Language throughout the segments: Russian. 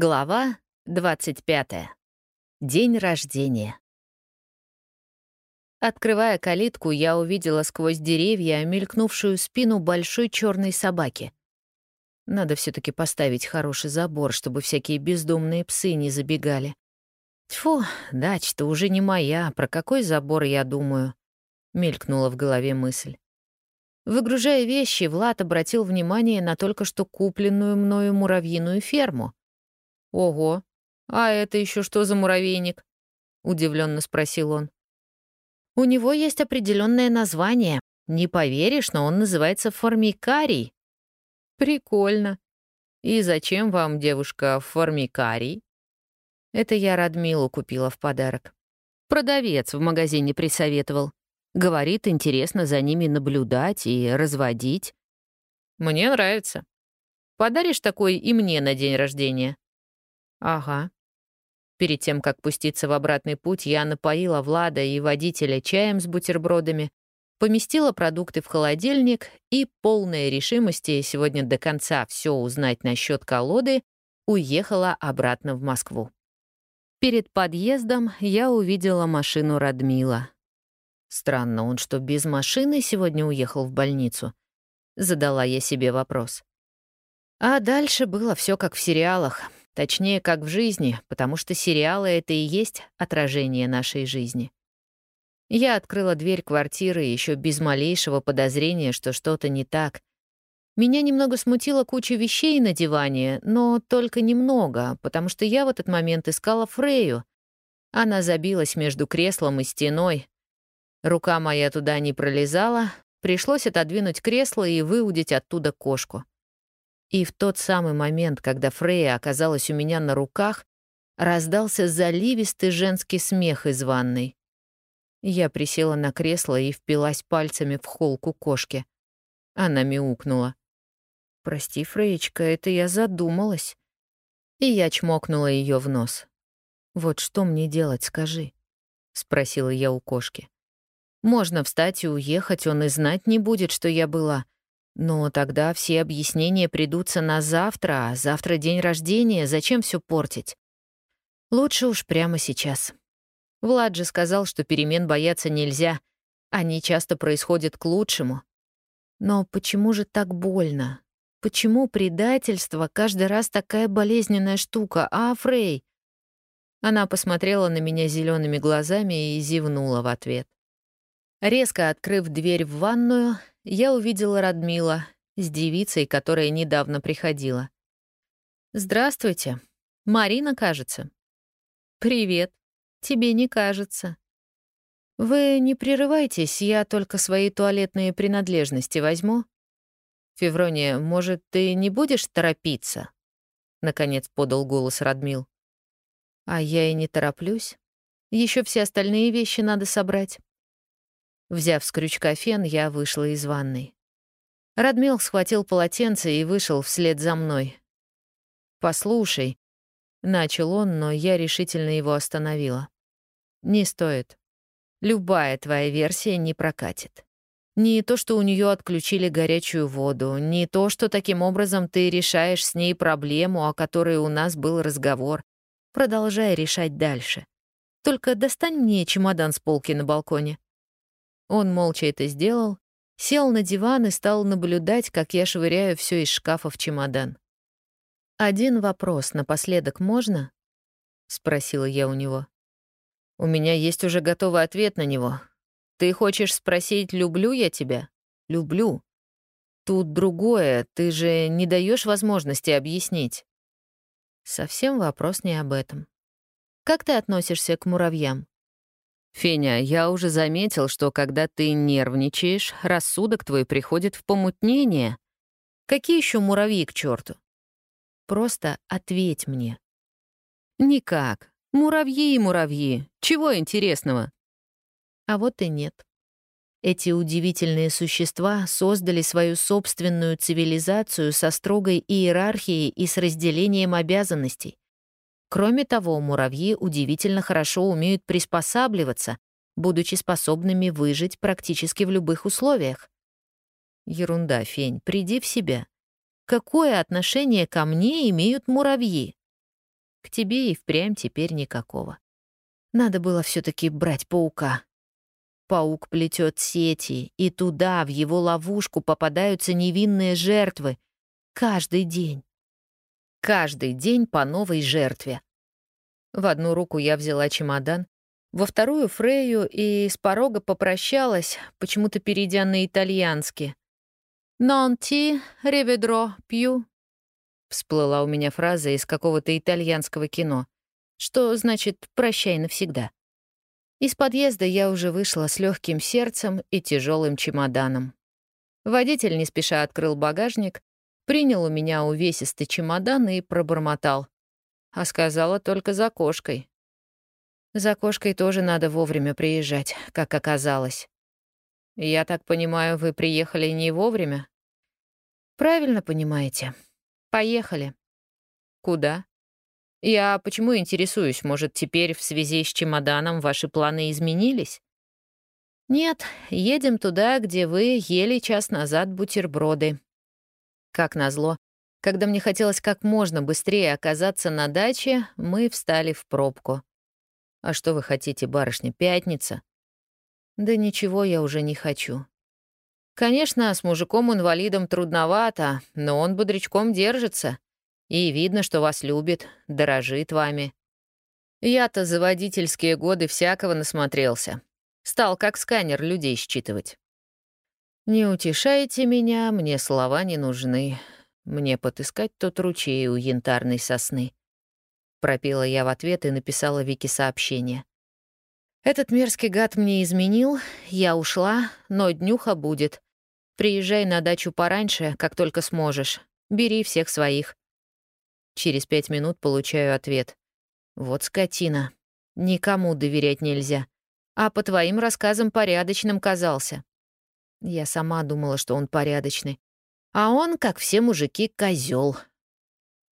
Глава 25. День рождения. Открывая калитку, я увидела сквозь деревья мелькнувшую спину большой черной собаки. Надо все таки поставить хороший забор, чтобы всякие бездомные псы не забегали. Тьфу, дача-то уже не моя, про какой забор я думаю? Мелькнула в голове мысль. Выгружая вещи, Влад обратил внимание на только что купленную мною муравьиную ферму — «Ого! А это еще что за муравейник?» — удивленно спросил он. «У него есть определенное название. Не поверишь, но он называется формикарий». «Прикольно. И зачем вам, девушка, формикарий?» Это я Радмилу купила в подарок. Продавец в магазине присоветовал. Говорит, интересно за ними наблюдать и разводить. «Мне нравится. Подаришь такой и мне на день рождения?» «Ага». Перед тем, как пуститься в обратный путь, я напоила Влада и водителя чаем с бутербродами, поместила продукты в холодильник и, полная решимости сегодня до конца все узнать насчет колоды, уехала обратно в Москву. Перед подъездом я увидела машину Радмила. Странно, он что, без машины сегодня уехал в больницу? Задала я себе вопрос. А дальше было все как в сериалах. Точнее, как в жизни, потому что сериалы — это и есть отражение нашей жизни. Я открыла дверь квартиры еще без малейшего подозрения, что что-то не так. Меня немного смутила куча вещей на диване, но только немного, потому что я в этот момент искала Фрею. Она забилась между креслом и стеной. Рука моя туда не пролезала, пришлось отодвинуть кресло и выудить оттуда кошку. И в тот самый момент, когда Фрея оказалась у меня на руках, раздался заливистый женский смех из ванной. Я присела на кресло и впилась пальцами в холку кошки. Она мяукнула. «Прости, Фреечка, это я задумалась». И я чмокнула ее в нос. «Вот что мне делать, скажи?» — спросила я у кошки. «Можно встать и уехать, он и знать не будет, что я была. Но тогда все объяснения придутся на завтра, а завтра день рождения, зачем все портить? Лучше уж прямо сейчас. Влад же сказал, что перемен бояться нельзя, они часто происходят к лучшему. Но почему же так больно? Почему предательство каждый раз такая болезненная штука, а, Фрей? Она посмотрела на меня зелеными глазами и зевнула в ответ. Резко открыв дверь в ванную, я увидела Радмила с девицей, которая недавно приходила. «Здравствуйте. Марина, кажется». «Привет. Тебе не кажется». «Вы не прерывайтесь, я только свои туалетные принадлежности возьму». «Феврония, может, ты не будешь торопиться?» — наконец подал голос Радмил. «А я и не тороплюсь. Еще все остальные вещи надо собрать». Взяв с крючка фен, я вышла из ванной. Радмил схватил полотенце и вышел вслед за мной. «Послушай», — начал он, но я решительно его остановила. «Не стоит. Любая твоя версия не прокатит. Не то, что у нее отключили горячую воду, не то, что таким образом ты решаешь с ней проблему, о которой у нас был разговор. Продолжай решать дальше. Только достань мне чемодан с полки на балконе». Он молча это сделал, сел на диван и стал наблюдать, как я швыряю все из шкафа в чемодан. «Один вопрос напоследок можно?» — спросила я у него. «У меня есть уже готовый ответ на него. Ты хочешь спросить, люблю я тебя? Люблю. Тут другое, ты же не даешь возможности объяснить». Совсем вопрос не об этом. Как ты относишься к муравьям? «Феня, я уже заметил, что когда ты нервничаешь, рассудок твой приходит в помутнение. Какие еще муравьи к черту? Просто ответь мне». «Никак. Муравьи и муравьи. Чего интересного?» А вот и нет. Эти удивительные существа создали свою собственную цивилизацию со строгой иерархией и с разделением обязанностей. Кроме того, муравьи удивительно хорошо умеют приспосабливаться, будучи способными выжить практически в любых условиях. Ерунда, Фень, приди в себя. Какое отношение ко мне имеют муравьи? К тебе и впрямь теперь никакого. Надо было все таки брать паука. Паук плетет сети, и туда, в его ловушку, попадаются невинные жертвы. Каждый день. Каждый день по новой жертве. В одну руку я взяла чемодан, во вторую — Фрею и с порога попрощалась, почему-то перейдя на итальянский. «Non ti rivedrò più», — всплыла у меня фраза из какого-то итальянского кино, что значит «прощай навсегда». Из подъезда я уже вышла с легким сердцем и тяжелым чемоданом. Водитель не спеша открыл багажник, принял у меня увесистый чемодан и пробормотал. А сказала только за кошкой. За кошкой тоже надо вовремя приезжать, как оказалось. Я так понимаю, вы приехали не вовремя? Правильно понимаете. Поехали. Куда? Я почему интересуюсь, может, теперь в связи с чемоданом ваши планы изменились? Нет, едем туда, где вы ели час назад бутерброды. Как назло, когда мне хотелось как можно быстрее оказаться на даче, мы встали в пробку. А что вы хотите, барышня, пятница? Да ничего я уже не хочу. Конечно, с мужиком-инвалидом трудновато, но он бодрячком держится. И видно, что вас любит, дорожит вами. Я-то за водительские годы всякого насмотрелся. Стал как сканер людей считывать. Не утешайте меня, мне слова не нужны. Мне потыскать тот ручей у янтарной сосны. Пропела я в ответ и написала Вике сообщение. Этот мерзкий гад мне изменил, я ушла, но днюха будет. Приезжай на дачу пораньше, как только сможешь. Бери всех своих. Через пять минут получаю ответ. Вот скотина. Никому доверять нельзя. А по твоим рассказам порядочным казался. Я сама думала, что он порядочный. А он, как все мужики, козел.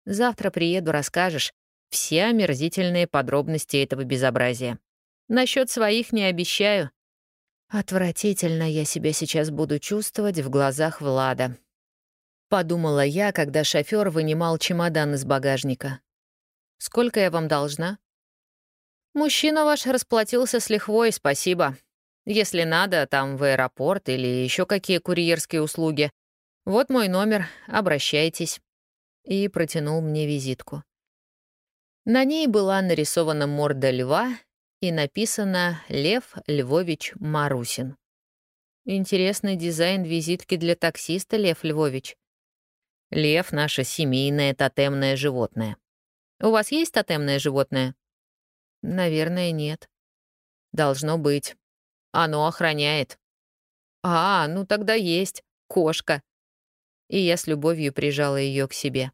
Завтра приеду, расскажешь все омерзительные подробности этого безобразия. Насчет своих не обещаю. Отвратительно я себя сейчас буду чувствовать в глазах Влада. Подумала я, когда шофер вынимал чемодан из багажника. «Сколько я вам должна?» «Мужчина ваш расплатился с лихвой, спасибо. Если надо, там в аэропорт или еще какие курьерские услуги. Вот мой номер, обращайтесь». И протянул мне визитку. На ней была нарисована морда льва и написано «Лев Львович Марусин». Интересный дизайн визитки для таксиста, Лев Львович. Лев — наше семейное тотемное животное. У вас есть тотемное животное? Наверное, нет. Должно быть. Оно охраняет. А, ну тогда есть. Кошка. И я с любовью прижала ее к себе.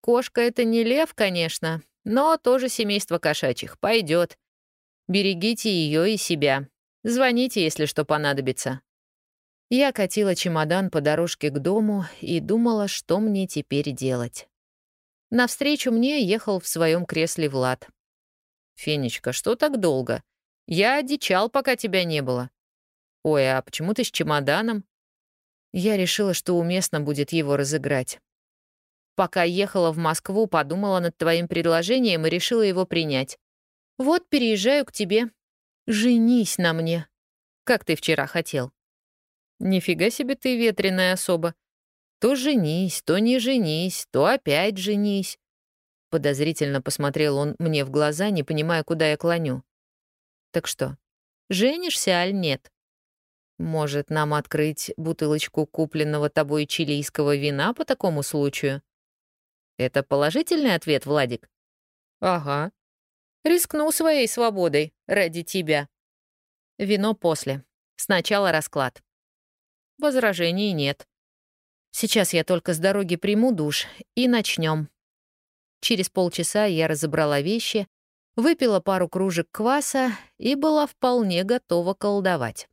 Кошка — это не лев, конечно, но тоже семейство кошачьих. Пойдет. Берегите ее и себя. Звоните, если что понадобится. Я катила чемодан по дорожке к дому и думала, что мне теперь делать. Навстречу мне ехал в своем кресле Влад. «Фенечка, что так долго? Я одичал, пока тебя не было». «Ой, а почему ты с чемоданом?» Я решила, что уместно будет его разыграть. Пока ехала в Москву, подумала над твоим предложением и решила его принять. Вот переезжаю к тебе. Женись на мне. Как ты вчера хотел. Нифига себе ты ветреная особа. То женись, то не женись, то опять женись. Подозрительно посмотрел он мне в глаза, не понимая, куда я клоню. Так что, женишься, аль нет? Может, нам открыть бутылочку купленного тобой чилийского вина по такому случаю? Это положительный ответ, Владик? Ага. Рискну своей свободой ради тебя. Вино после. Сначала расклад. Возражений нет. Сейчас я только с дороги приму душ и начнем. Через полчаса я разобрала вещи, выпила пару кружек кваса и была вполне готова колдовать.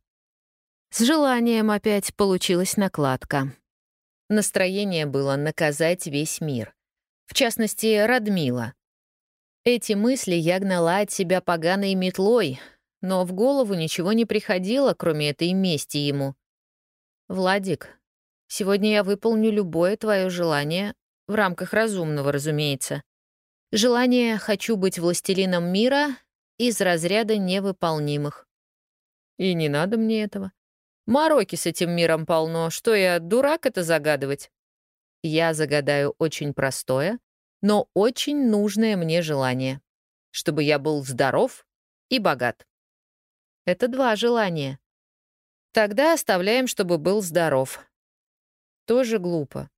С желанием опять получилась накладка. Настроение было наказать весь мир в частности, Радмила. Эти мысли я гнала от себя поганой метлой, но в голову ничего не приходило, кроме этой мести ему. «Владик, сегодня я выполню любое твое желание, в рамках разумного, разумеется. Желание «хочу быть властелином мира» из разряда невыполнимых. И не надо мне этого. Мороки с этим миром полно. Что я, дурак это загадывать? Я загадаю очень простое, но очень нужное мне желание. Чтобы я был здоров и богат. Это два желания. Тогда оставляем, чтобы был здоров. Тоже глупо.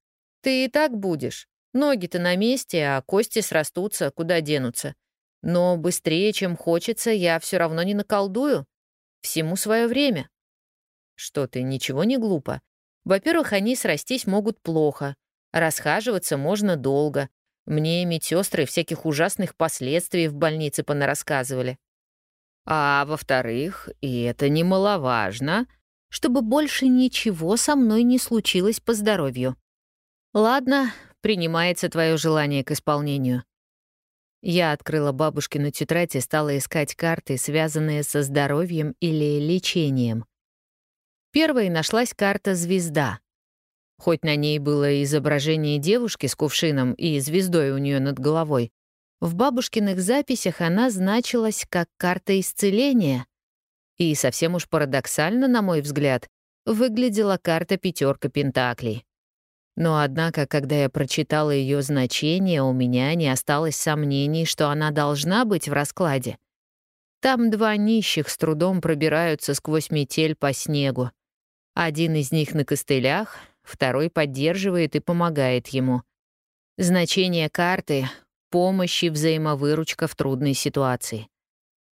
Ты и так будешь. Ноги-то на месте, а кости срастутся, куда денутся. Но быстрее, чем хочется, я все равно не наколдую. Всему свое время. Что ты, ничего не глупо. Во-первых, они срастись могут плохо. Расхаживаться можно долго. Мне медсестры всяких ужасных последствий в больнице понарассказывали. А во-вторых, и это немаловажно, чтобы больше ничего со мной не случилось по здоровью. Ладно, принимается твое желание к исполнению. Я открыла бабушкину тетрадь и стала искать карты, связанные со здоровьем или лечением. Первой нашлась карта «Звезда». Хоть на ней было изображение девушки с кувшином и звездой у нее над головой, в бабушкиных записях она значилась как карта исцеления. И совсем уж парадоксально, на мой взгляд, выглядела карта пятерка пентаклей. Но однако, когда я прочитала ее значение, у меня не осталось сомнений, что она должна быть в раскладе. Там два нищих с трудом пробираются сквозь метель по снегу. Один из них на костылях, второй поддерживает и помогает ему. Значение карты помощь и взаимовыручка в трудной ситуации.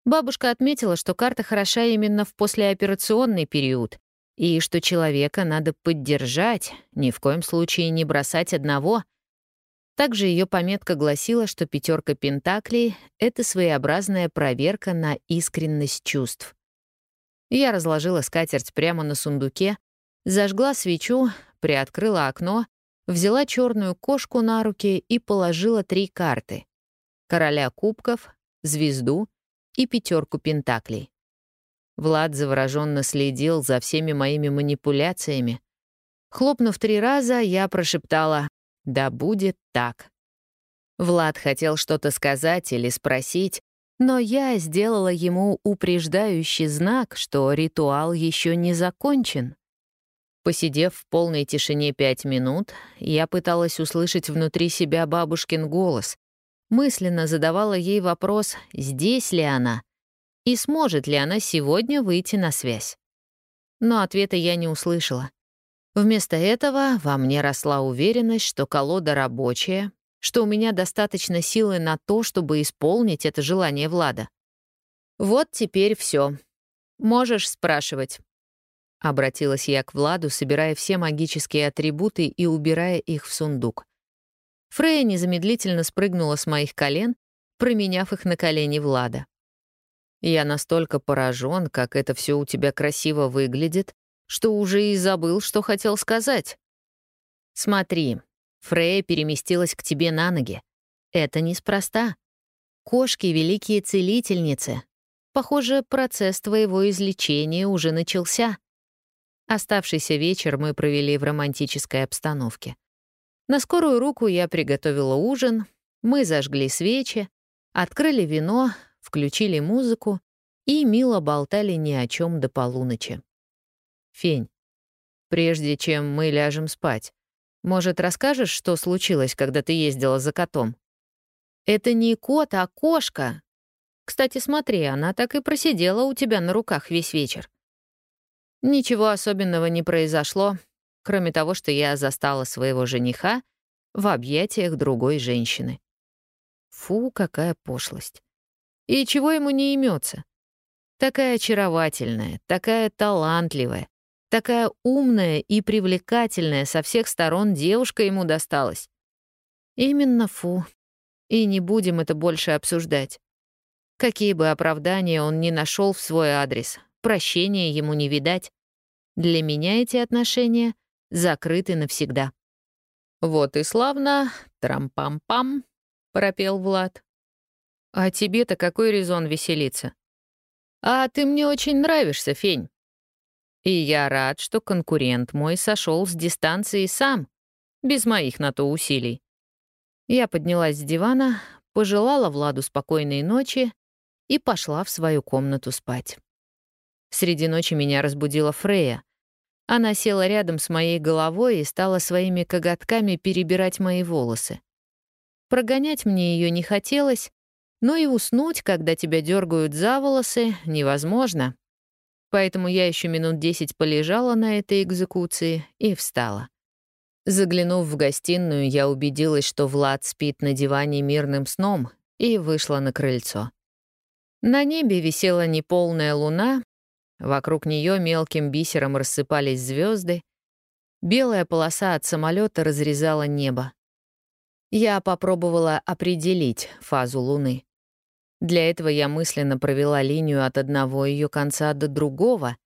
Бабушка отметила, что карта хороша именно в послеоперационный период, и что человека надо поддержать, ни в коем случае не бросать одного. Также ее пометка гласила, что пятерка пентаклей — это своеобразная проверка на искренность чувств. Я разложила скатерть прямо на сундуке, зажгла свечу, приоткрыла окно взяла черную кошку на руки и положила три карты — короля кубков, звезду и пятерку пентаклей. Влад завороженно следил за всеми моими манипуляциями. Хлопнув три раза, я прошептала «Да будет так». Влад хотел что-то сказать или спросить, но я сделала ему упреждающий знак, что ритуал еще не закончен. Посидев в полной тишине пять минут, я пыталась услышать внутри себя бабушкин голос. Мысленно задавала ей вопрос, здесь ли она и сможет ли она сегодня выйти на связь. Но ответа я не услышала. Вместо этого во мне росла уверенность, что колода рабочая, что у меня достаточно силы на то, чтобы исполнить это желание Влада. Вот теперь все. Можешь спрашивать. Обратилась я к Владу, собирая все магические атрибуты и убирая их в сундук. Фрея незамедлительно спрыгнула с моих колен, променяв их на колени Влада. Я настолько поражен, как это все у тебя красиво выглядит, что уже и забыл, что хотел сказать. Смотри, Фрея переместилась к тебе на ноги. Это неспроста. Кошки — великие целительницы. Похоже, процесс твоего излечения уже начался. Оставшийся вечер мы провели в романтической обстановке. На скорую руку я приготовила ужин, мы зажгли свечи, открыли вино, включили музыку и мило болтали ни о чем до полуночи. «Фень, прежде чем мы ляжем спать, может, расскажешь, что случилось, когда ты ездила за котом?» «Это не кот, а кошка. Кстати, смотри, она так и просидела у тебя на руках весь вечер. Ничего особенного не произошло, кроме того, что я застала своего жениха в объятиях другой женщины. Фу, какая пошлость. И чего ему не имется? Такая очаровательная, такая талантливая, такая умная и привлекательная со всех сторон девушка ему досталась. Именно фу. И не будем это больше обсуждать. Какие бы оправдания он ни нашел в свой адрес, прощения ему не видать. Для меня эти отношения закрыты навсегда. «Вот и славно, трам-пам-пам», — пропел Влад. «А тебе-то какой резон веселиться?» «А ты мне очень нравишься, Фень. И я рад, что конкурент мой сошел с дистанции сам, без моих на то усилий». Я поднялась с дивана, пожелала Владу спокойной ночи и пошла в свою комнату спать. Среди ночи меня разбудила Фрея. Она села рядом с моей головой и стала своими коготками перебирать мои волосы. Прогонять мне ее не хотелось, но и уснуть, когда тебя дергают за волосы, невозможно. Поэтому я еще минут десять полежала на этой экзекуции и встала. Заглянув в гостиную, я убедилась, что Влад спит на диване мирным сном, и вышла на крыльцо. На небе висела неполная луна, вокруг нее мелким бисером рассыпались звезды, белая полоса от самолета разрезала небо. Я попробовала определить фазу луны. Для этого я мысленно провела линию от одного ее конца до другого.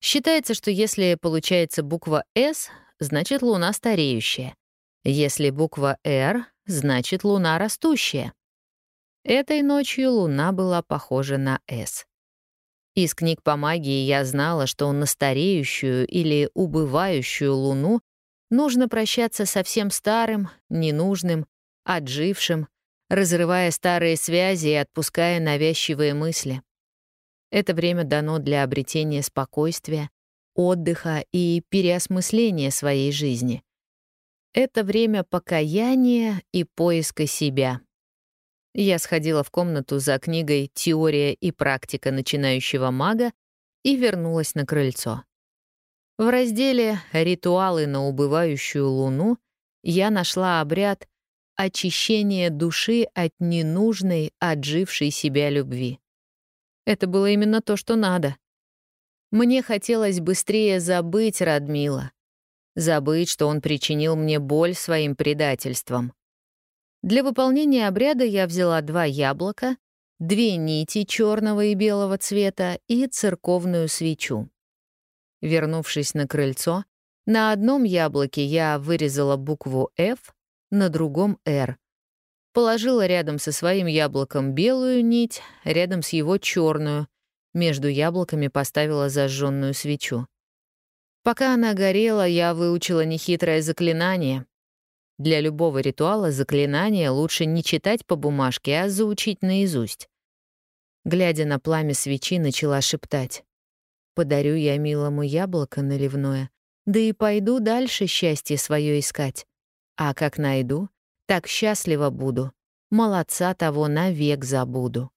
Считается, что если получается буква «С», значит луна стареющая. Если буква «Р», значит луна растущая. Этой ночью луна была похожа на «С». Из книг по магии я знала, что на стареющую или убывающую луну нужно прощаться со всем старым, ненужным, отжившим, разрывая старые связи и отпуская навязчивые мысли. Это время дано для обретения спокойствия, отдыха и переосмысления своей жизни. Это время покаяния и поиска себя. Я сходила в комнату за книгой «Теория и практика начинающего мага» и вернулась на крыльцо. В разделе «Ритуалы на убывающую луну» я нашла обряд очищения души от ненужной, отжившей себя любви. Это было именно то, что надо. Мне хотелось быстрее забыть Радмила, забыть, что он причинил мне боль своим предательством. Для выполнения обряда я взяла два яблока, две нити черного и белого цвета и церковную свечу. Вернувшись на крыльцо, на одном яблоке я вырезала букву «Ф», на другом — «Р». Положила рядом со своим яблоком белую нить, рядом с его черную, между яблоками поставила зажженную свечу. Пока она горела, я выучила нехитрое заклинание. Для любого ритуала заклинание лучше не читать по бумажке, а заучить наизусть. Глядя на пламя свечи, начала шептать. «Подарю я милому яблоко наливное, да и пойду дальше счастье свое искать. А как найду, так счастлива буду, молодца того навек забуду».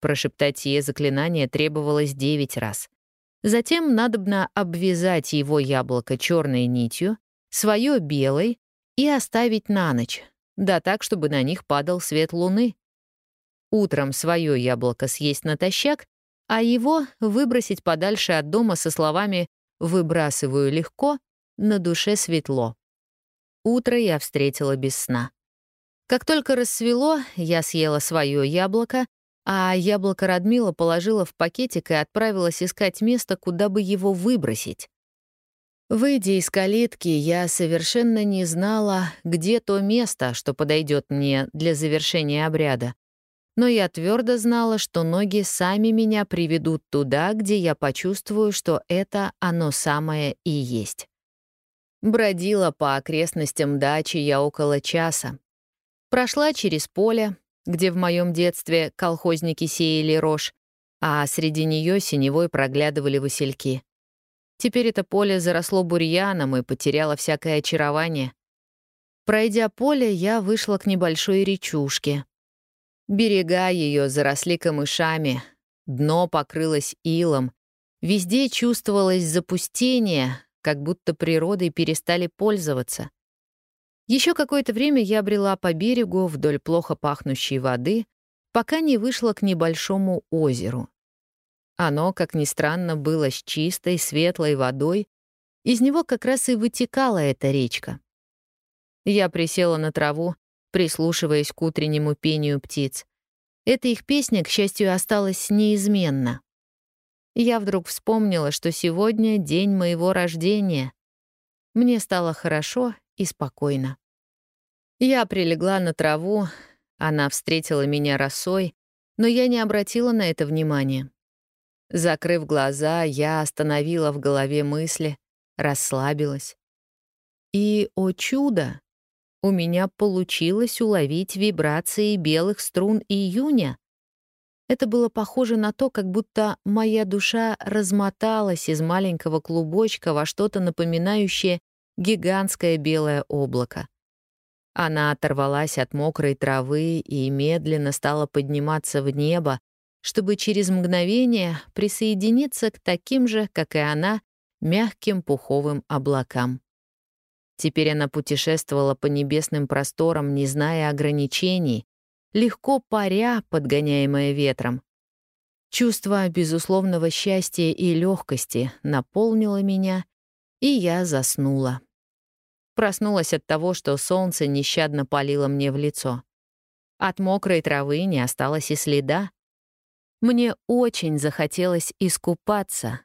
Прошептать сие заклинание требовалось девять раз. Затем надобно обвязать его яблоко черной нитью, свое белой, и оставить на ночь, да так, чтобы на них падал свет луны. Утром свое яблоко съесть натощак, а его выбросить подальше от дома со словами «выбрасываю легко», на душе светло. Утро я встретила без сна. Как только рассвело, я съела свое яблоко, а яблоко Радмила положила в пакетик и отправилась искать место, куда бы его выбросить. Выйдя из калитки, я совершенно не знала, где то место, что подойдет мне для завершения обряда. Но я твердо знала, что ноги сами меня приведут туда, где я почувствую, что это оно самое и есть. Бродила по окрестностям дачи я около часа. Прошла через поле, где в моем детстве колхозники сеяли рожь, а среди нее синевой проглядывали васильки. Теперь это поле заросло бурьяном и потеряло всякое очарование. Пройдя поле, я вышла к небольшой речушке. Берега ее заросли камышами, дно покрылось илом. Везде чувствовалось запустение, как будто природой перестали пользоваться. Еще какое-то время я брела по берегу вдоль плохо пахнущей воды, пока не вышла к небольшому озеру. Оно, как ни странно, было с чистой, светлой водой. Из него как раз и вытекала эта речка. Я присела на траву, прислушиваясь к утреннему пению птиц. Эта их песня, к счастью, осталась неизменна. Я вдруг вспомнила, что сегодня день моего рождения. Мне стало хорошо и спокойно. Я прилегла на траву, она встретила меня росой, но я не обратила на это внимания. Закрыв глаза, я остановила в голове мысли, расслабилась. И, о чудо, У меня получилось уловить вибрации белых струн июня. Это было похоже на то, как будто моя душа размоталась из маленького клубочка во что-то напоминающее гигантское белое облако. Она оторвалась от мокрой травы и медленно стала подниматься в небо, чтобы через мгновение присоединиться к таким же, как и она, мягким пуховым облакам. Теперь она путешествовала по небесным просторам, не зная ограничений, легко паря, подгоняемая ветром. Чувство безусловного счастья и легкости наполнило меня, и я заснула. Проснулась от того, что солнце нещадно палило мне в лицо. От мокрой травы не осталось и следа. Мне очень захотелось искупаться.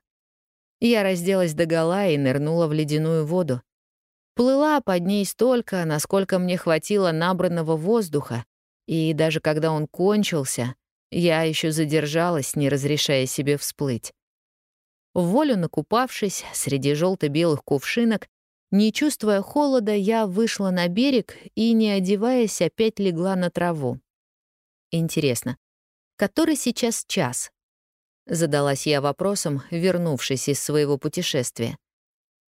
Я разделась догола и нырнула в ледяную воду. Плыла под ней столько, насколько мне хватило набранного воздуха, и даже когда он кончился, я еще задержалась, не разрешая себе всплыть. В волю накупавшись среди желто-белых кувшинок, не чувствуя холода, я вышла на берег и, не одеваясь, опять легла на траву. Интересно, который сейчас час? Задалась я вопросом, вернувшись из своего путешествия.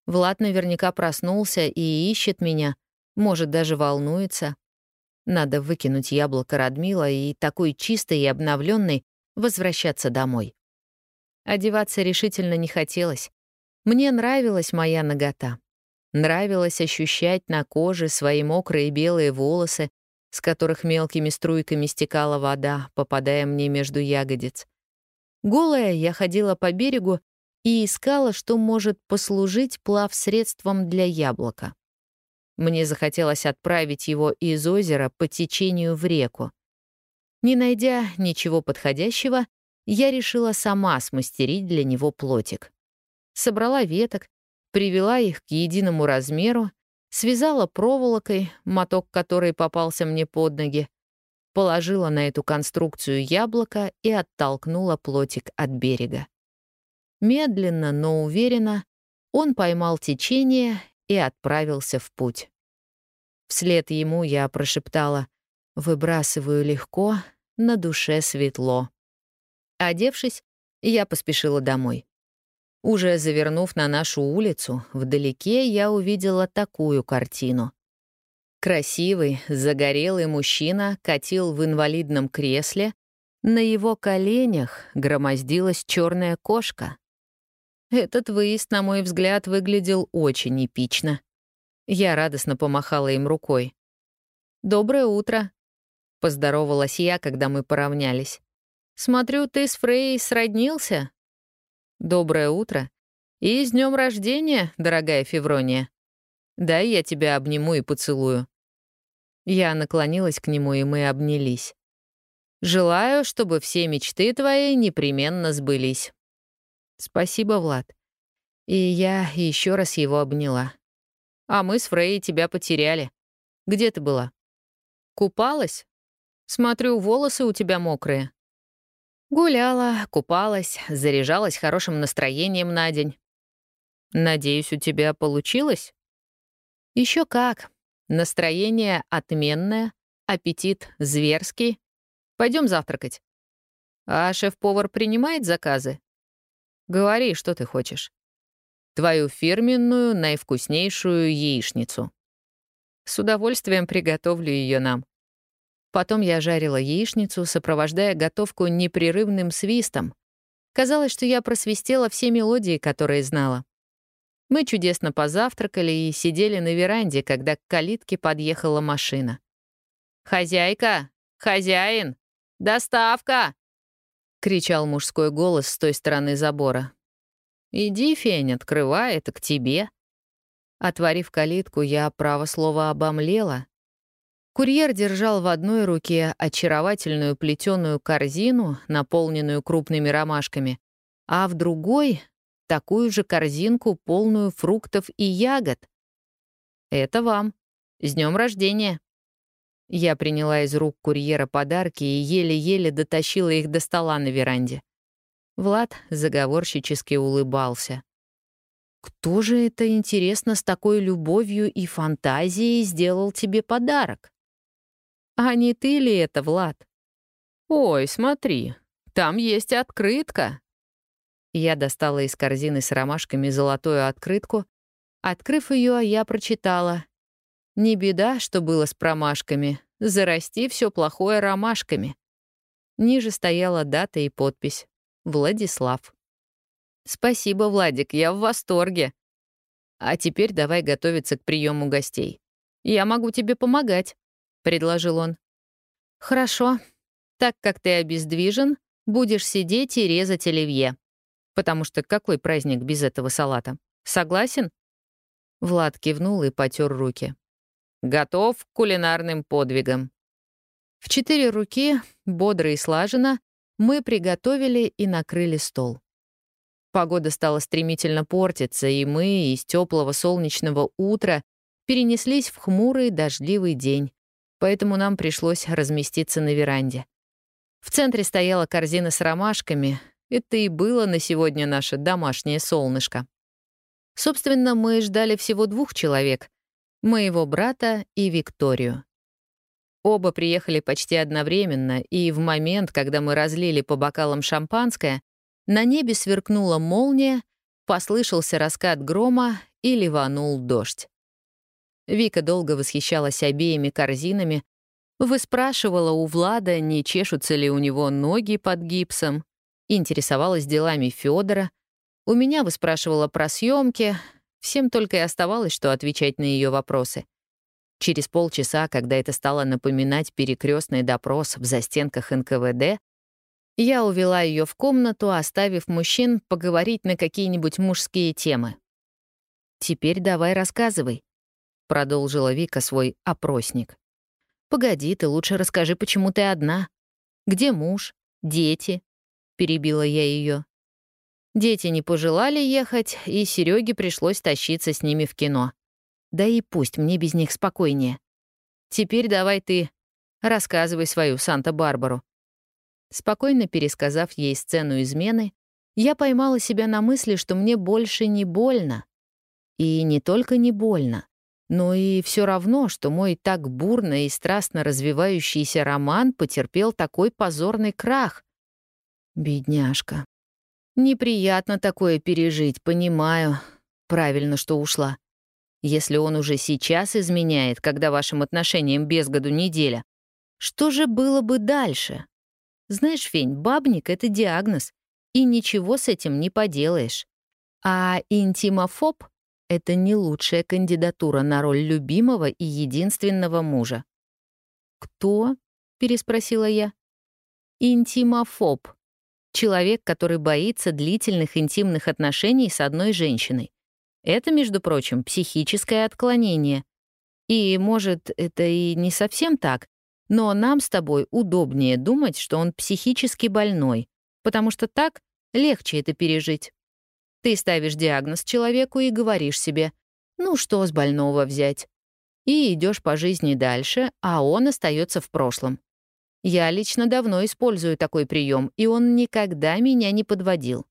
Влад наверняка проснулся и ищет меня, может, даже волнуется. Надо выкинуть яблоко Радмила и такой чистой и обновленной возвращаться домой. Одеваться решительно не хотелось. Мне нравилась моя нагота. Нравилось ощущать на коже свои мокрые белые волосы, с которых мелкими струйками стекала вода, попадая мне между ягодиц. Голая я ходила по берегу и искала, что может послужить плав-средством для яблока. Мне захотелось отправить его из озера по течению в реку. Не найдя ничего подходящего, я решила сама смастерить для него плотик. Собрала веток, привела их к единому размеру, связала проволокой, моток которой попался мне под ноги, положила на эту конструкцию яблоко и оттолкнула плотик от берега. Медленно, но уверенно он поймал течение и отправился в путь. Вслед ему я прошептала «Выбрасываю легко, на душе светло». Одевшись, я поспешила домой. Уже завернув на нашу улицу, вдалеке я увидела такую картину. Красивый, загорелый мужчина катил в инвалидном кресле, на его коленях громоздилась черная кошка. Этот выезд, на мой взгляд, выглядел очень эпично. Я радостно помахала им рукой. «Доброе утро», — поздоровалась я, когда мы поравнялись. «Смотрю, ты с Фрей сроднился?» Доброе утро. И с днем рождения, дорогая Феврония. Дай я тебя обниму и поцелую. Я наклонилась к нему, и мы обнялись. Желаю, чтобы все мечты твои непременно сбылись. Спасибо, Влад. И я еще раз его обняла. А мы с Фрей тебя потеряли. Где ты была? Купалась? Смотрю, волосы у тебя мокрые. Гуляла, купалась, заряжалась хорошим настроением на день. Надеюсь, у тебя получилось? Еще как. Настроение отменное, аппетит зверский. Пойдем завтракать. А шеф-повар принимает заказы? Говори, что ты хочешь. Твою фирменную, наивкуснейшую яичницу. С удовольствием приготовлю ее нам. Потом я жарила яичницу, сопровождая готовку непрерывным свистом. Казалось, что я просвистела все мелодии, которые знала. Мы чудесно позавтракали и сидели на веранде, когда к калитке подъехала машина. «Хозяйка! Хозяин! Доставка!» — кричал мужской голос с той стороны забора. «Иди, Фень, открывай, это к тебе». Отворив калитку, я, право слова, обомлела. Курьер держал в одной руке очаровательную плетеную корзину, наполненную крупными ромашками, а в другой — такую же корзинку, полную фруктов и ягод. «Это вам. С днем рождения!» Я приняла из рук курьера подарки и еле-еле дотащила их до стола на веранде. Влад заговорщически улыбался. Кто же это, интересно, с такой любовью и фантазией сделал тебе подарок? А не ты ли это, Влад? Ой, смотри, там есть открытка. Я достала из корзины с ромашками золотую открытку. Открыв ее, я прочитала. «Не беда, что было с промашками. Зарасти все плохое ромашками». Ниже стояла дата и подпись. Владислав. «Спасибо, Владик, я в восторге. А теперь давай готовиться к приему гостей. Я могу тебе помогать», — предложил он. «Хорошо. Так как ты обездвижен, будешь сидеть и резать оливье. Потому что какой праздник без этого салата? Согласен?» Влад кивнул и потер руки. «Готов к кулинарным подвигам». В четыре руки, бодро и слаженно, мы приготовили и накрыли стол. Погода стала стремительно портиться, и мы из теплого солнечного утра перенеслись в хмурый дождливый день, поэтому нам пришлось разместиться на веранде. В центре стояла корзина с ромашками. Это и было на сегодня наше домашнее солнышко. Собственно, мы ждали всего двух человек — моего брата и Викторию. Оба приехали почти одновременно, и в момент, когда мы разлили по бокалам шампанское, на небе сверкнула молния, послышался раскат грома и ливанул дождь. Вика долго восхищалась обеими корзинами, выспрашивала у Влада, не чешутся ли у него ноги под гипсом, интересовалась делами Федора. У меня выспрашивала про съемки, всем только и оставалось, что отвечать на ее вопросы. Через полчаса, когда это стало напоминать перекрестный допрос в застенках НКВД, я увела ее в комнату, оставив мужчин поговорить на какие-нибудь мужские темы. «Теперь давай рассказывай», — продолжила Вика свой опросник. «Погоди, ты лучше расскажи, почему ты одна. Где муж? Дети?» — перебила я ее. Дети не пожелали ехать, и Сереге пришлось тащиться с ними в кино. Да и пусть мне без них спокойнее. Теперь давай ты рассказывай свою Санта-Барбару. Спокойно пересказав ей сцену измены, я поймала себя на мысли, что мне больше не больно. И не только не больно, но и все равно, что мой так бурно и страстно развивающийся роман потерпел такой позорный крах. Бедняжка. Неприятно такое пережить, понимаю. Правильно, что ушла. Если он уже сейчас изменяет, когда вашим отношениям без году неделя, что же было бы дальше? Знаешь, Фень, бабник — это диагноз, и ничего с этим не поделаешь. А интимофоб — это не лучшая кандидатура на роль любимого и единственного мужа. «Кто?» — переспросила я. «Интимофоб. Человек, который боится длительных интимных отношений с одной женщиной. Это, между прочим, психическое отклонение. И, может, это и не совсем так, но нам с тобой удобнее думать, что он психически больной, потому что так легче это пережить. Ты ставишь диагноз человеку и говоришь себе, ну что с больного взять? И идешь по жизни дальше, а он остается в прошлом. Я лично давно использую такой прием, и он никогда меня не подводил.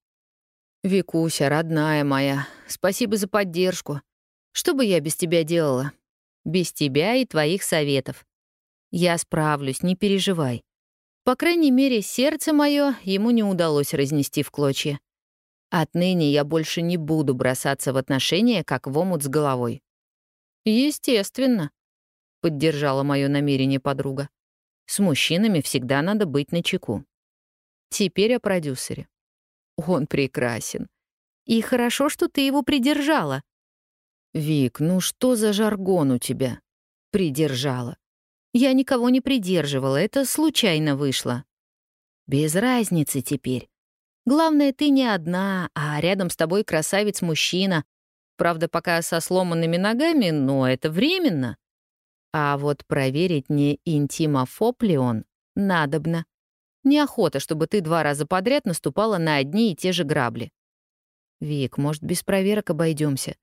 «Викуся, родная моя, спасибо за поддержку. Что бы я без тебя делала? Без тебя и твоих советов. Я справлюсь, не переживай. По крайней мере, сердце мое ему не удалось разнести в клочья. Отныне я больше не буду бросаться в отношения, как в омут с головой. Естественно, — поддержала мое намерение подруга. С мужчинами всегда надо быть начеку. Теперь о продюсере. Он прекрасен. И хорошо, что ты его придержала. Вик, ну что за жаргон у тебя? Придержала. Я никого не придерживала, это случайно вышло. Без разницы теперь. Главное, ты не одна, а рядом с тобой красавец-мужчина. Правда, пока со сломанными ногами, но это временно. А вот проверить, не интимофоб ли он, надобно. Неохота, чтобы ты два раза подряд наступала на одни и те же грабли. Вик, может, без проверок обойдемся?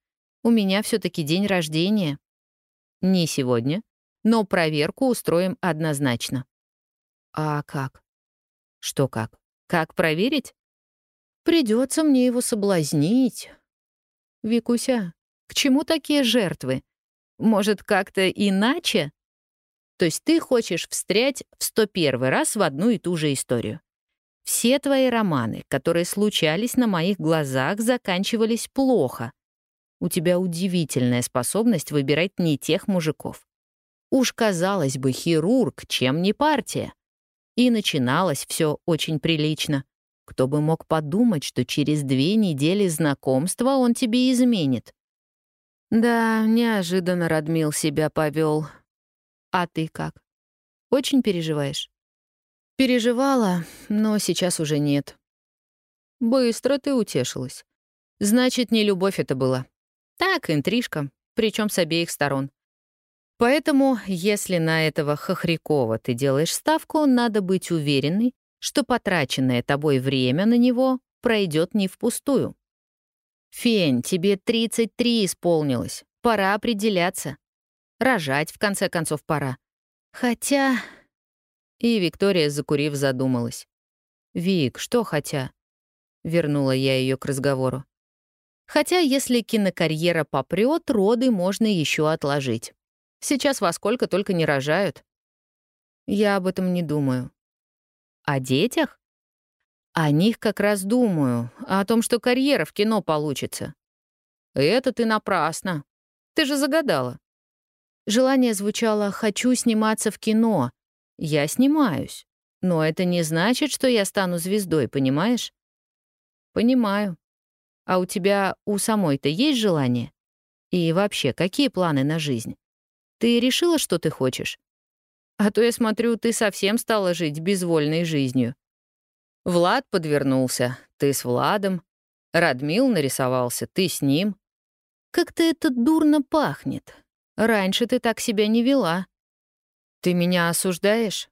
У меня все таки день рождения. Не сегодня, но проверку устроим однозначно. А как? Что как? Как проверить? Придется мне его соблазнить. Викуся, к чему такие жертвы? Может, как-то иначе? То есть ты хочешь встрять в 101 раз в одну и ту же историю. Все твои романы, которые случались на моих глазах, заканчивались плохо. У тебя удивительная способность выбирать не тех мужиков. Уж, казалось бы, хирург, чем не партия. И начиналось все очень прилично. Кто бы мог подумать, что через две недели знакомства он тебе изменит. Да, неожиданно Радмил себя повел. А ты как? Очень переживаешь? Переживала, но сейчас уже нет. Быстро ты утешилась. Значит, не любовь это была. Так, интрижка, причем с обеих сторон. Поэтому, если на этого Хохрякова ты делаешь ставку, надо быть уверенной, что потраченное тобой время на него пройдет не впустую. Фень, тебе 33 исполнилось. Пора определяться. Рожать, в конце концов, пора. Хотя... И Виктория, закурив, задумалась. «Вик, что хотя?» Вернула я ее к разговору. Хотя, если кинокарьера попрет, роды можно еще отложить. Сейчас во сколько только не рожают. Я об этом не думаю. О детях? О них как раз думаю, о том, что карьера в кино получится. Это ты напрасно. Ты же загадала. Желание звучало «хочу сниматься в кино». Я снимаюсь. Но это не значит, что я стану звездой, понимаешь? Понимаю. А у тебя у самой-то есть желание? И вообще, какие планы на жизнь? Ты решила, что ты хочешь? А то я смотрю, ты совсем стала жить безвольной жизнью. Влад подвернулся, ты с Владом. Радмил нарисовался, ты с ним. Как-то это дурно пахнет. Раньше ты так себя не вела. Ты меня осуждаешь?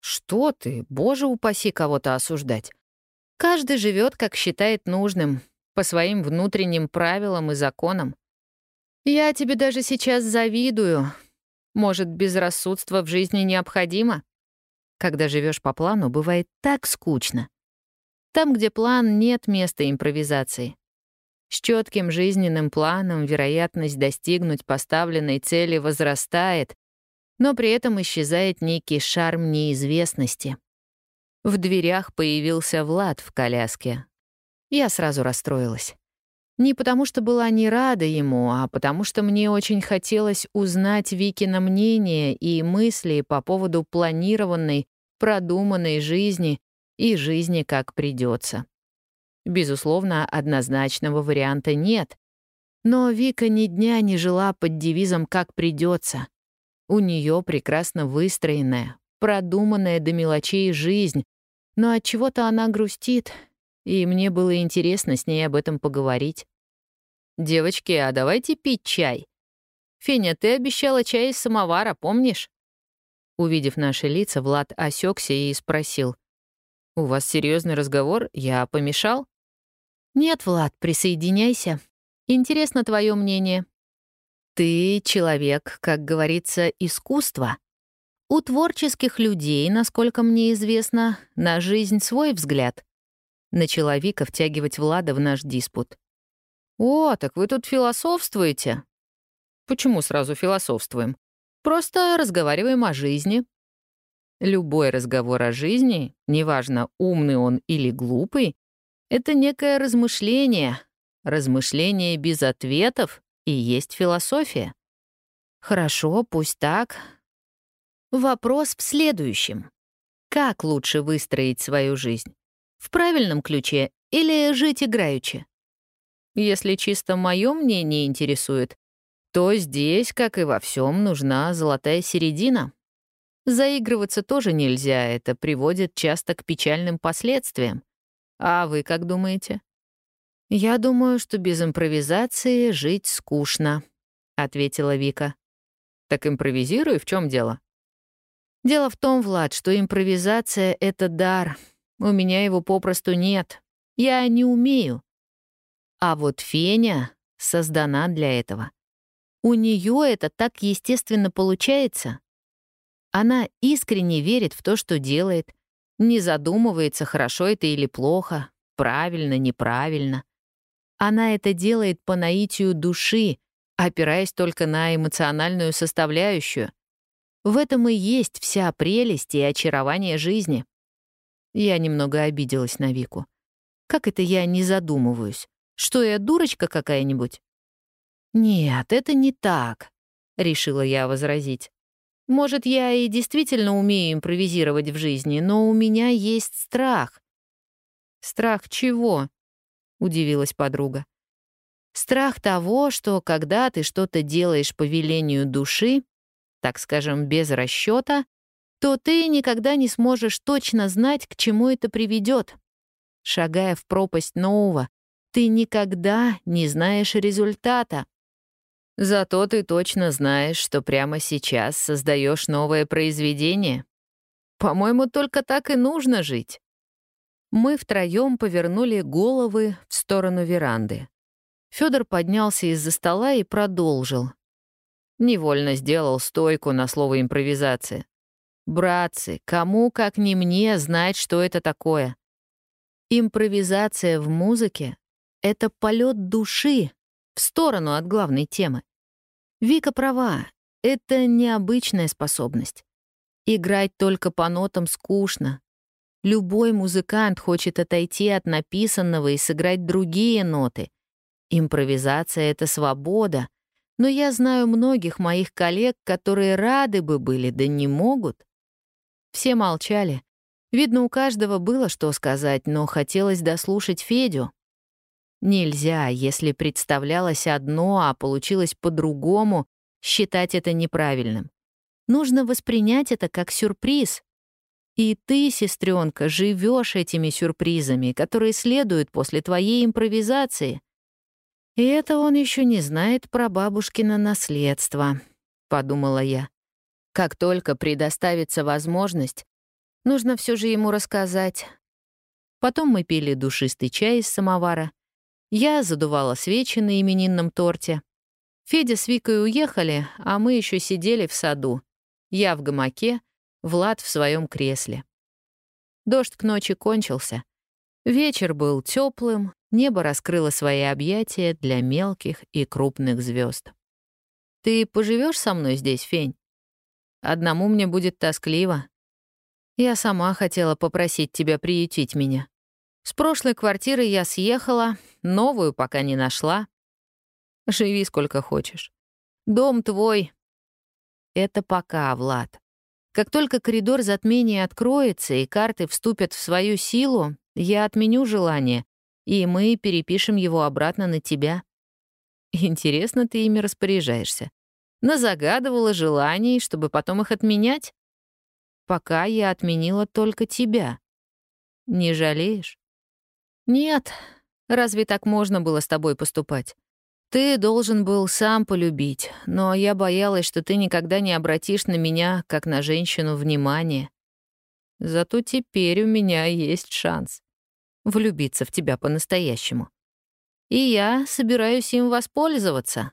Что ты? Боже упаси кого-то осуждать. Каждый живет, как считает нужным, по своим внутренним правилам и законам. Я тебе даже сейчас завидую. Может, безрассудство в жизни необходимо? Когда живешь по плану, бывает так скучно. Там, где план, нет места импровизации. С четким жизненным планом вероятность достигнуть поставленной цели возрастает, но при этом исчезает некий шарм неизвестности. В дверях появился Влад в коляске, я сразу расстроилась. Не потому что была не рада ему, а потому что мне очень хотелось узнать Викина мнение и мысли по поводу планированной, продуманной жизни и жизни как придется. Безусловно, однозначного варианта нет. Но Вика ни дня не жила под девизом «как придется». У нее прекрасно выстроенная, продуманная до мелочей жизнь, но от чего то она грустит, и мне было интересно с ней об этом поговорить. «Девочки, а давайте пить чай. Феня, ты обещала чай из самовара, помнишь?» Увидев наши лица, Влад осекся и спросил. «У вас серьезный разговор? Я помешал?» «Нет, Влад, присоединяйся. Интересно твое мнение. Ты человек, как говорится, искусства. У творческих людей, насколько мне известно, на жизнь свой взгляд. Начала Вика втягивать Влада в наш диспут. «О, так вы тут философствуете?» «Почему сразу философствуем? Просто разговариваем о жизни». Любой разговор о жизни, неважно, умный он или глупый, это некое размышление. Размышление без ответов и есть философия. Хорошо, пусть так. Вопрос в следующем. Как лучше выстроить свою жизнь? В правильном ключе или жить играючи? Если чисто мое мнение интересует, то здесь, как и во всем, нужна золотая середина. Заигрываться тоже нельзя, это приводит часто к печальным последствиям. А вы как думаете? «Я думаю, что без импровизации жить скучно», — ответила Вика. «Так импровизируй, в чем дело?» «Дело в том, Влад, что импровизация — это дар, у меня его попросту нет. Я не умею. А вот Феня создана для этого. У нее это так естественно получается. Она искренне верит в то, что делает, не задумывается, хорошо это или плохо, правильно, неправильно. Она это делает по наитию души, опираясь только на эмоциональную составляющую. В этом и есть вся прелесть и очарование жизни. Я немного обиделась на Вику. Как это я не задумываюсь? Что я дурочка какая-нибудь? Нет, это не так, решила я возразить. Может, я и действительно умею импровизировать в жизни, но у меня есть страх. Страх чего? удивилась подруга. Страх того, что когда ты что-то делаешь по велению души, так скажем, без расчета, то ты никогда не сможешь точно знать, к чему это приведет. Шагая в пропасть нового, ты никогда не знаешь результата. Зато ты точно знаешь, что прямо сейчас создаешь новое произведение. По-моему, только так и нужно жить. Мы втроем повернули головы в сторону веранды. Федор поднялся из-за стола и продолжил. Невольно сделал стойку на слово импровизация. Братцы, кому, как не мне, знать, что это такое? Импровизация в музыке — это полет души в сторону от главной темы. Вика права, это необычная способность. Играть только по нотам скучно. Любой музыкант хочет отойти от написанного и сыграть другие ноты. Импровизация — это свобода, но я знаю многих моих коллег, которые рады бы были, да не могут. Все молчали. Видно, у каждого было что сказать, но хотелось дослушать Федю. Нельзя, если представлялось одно, а получилось по-другому, считать это неправильным. Нужно воспринять это как сюрприз. И ты, сестренка, живешь этими сюрпризами, которые следуют после твоей импровизации. И это он еще не знает про бабушкино наследство, подумала я. Как только предоставится возможность, нужно все же ему рассказать. Потом мы пили душистый чай из самовара. Я задувала свечи на именинном торте. Федя с Викой уехали, а мы еще сидели в саду. Я в гамаке, Влад в своем кресле. Дождь к ночи кончился. Вечер был теплым, небо раскрыло свои объятия для мелких и крупных звезд. «Ты поживешь со мной здесь, Фень?» Одному мне будет тоскливо. Я сама хотела попросить тебя приютить меня. С прошлой квартиры я съехала, новую пока не нашла. Живи сколько хочешь. Дом твой. Это пока, Влад. Как только коридор затмения откроется и карты вступят в свою силу, я отменю желание, и мы перепишем его обратно на тебя. Интересно ты ими распоряжаешься назагадывала желаний, чтобы потом их отменять? Пока я отменила только тебя. Не жалеешь? Нет. Разве так можно было с тобой поступать? Ты должен был сам полюбить, но я боялась, что ты никогда не обратишь на меня, как на женщину, внимание. Зато теперь у меня есть шанс влюбиться в тебя по-настоящему. И я собираюсь им воспользоваться,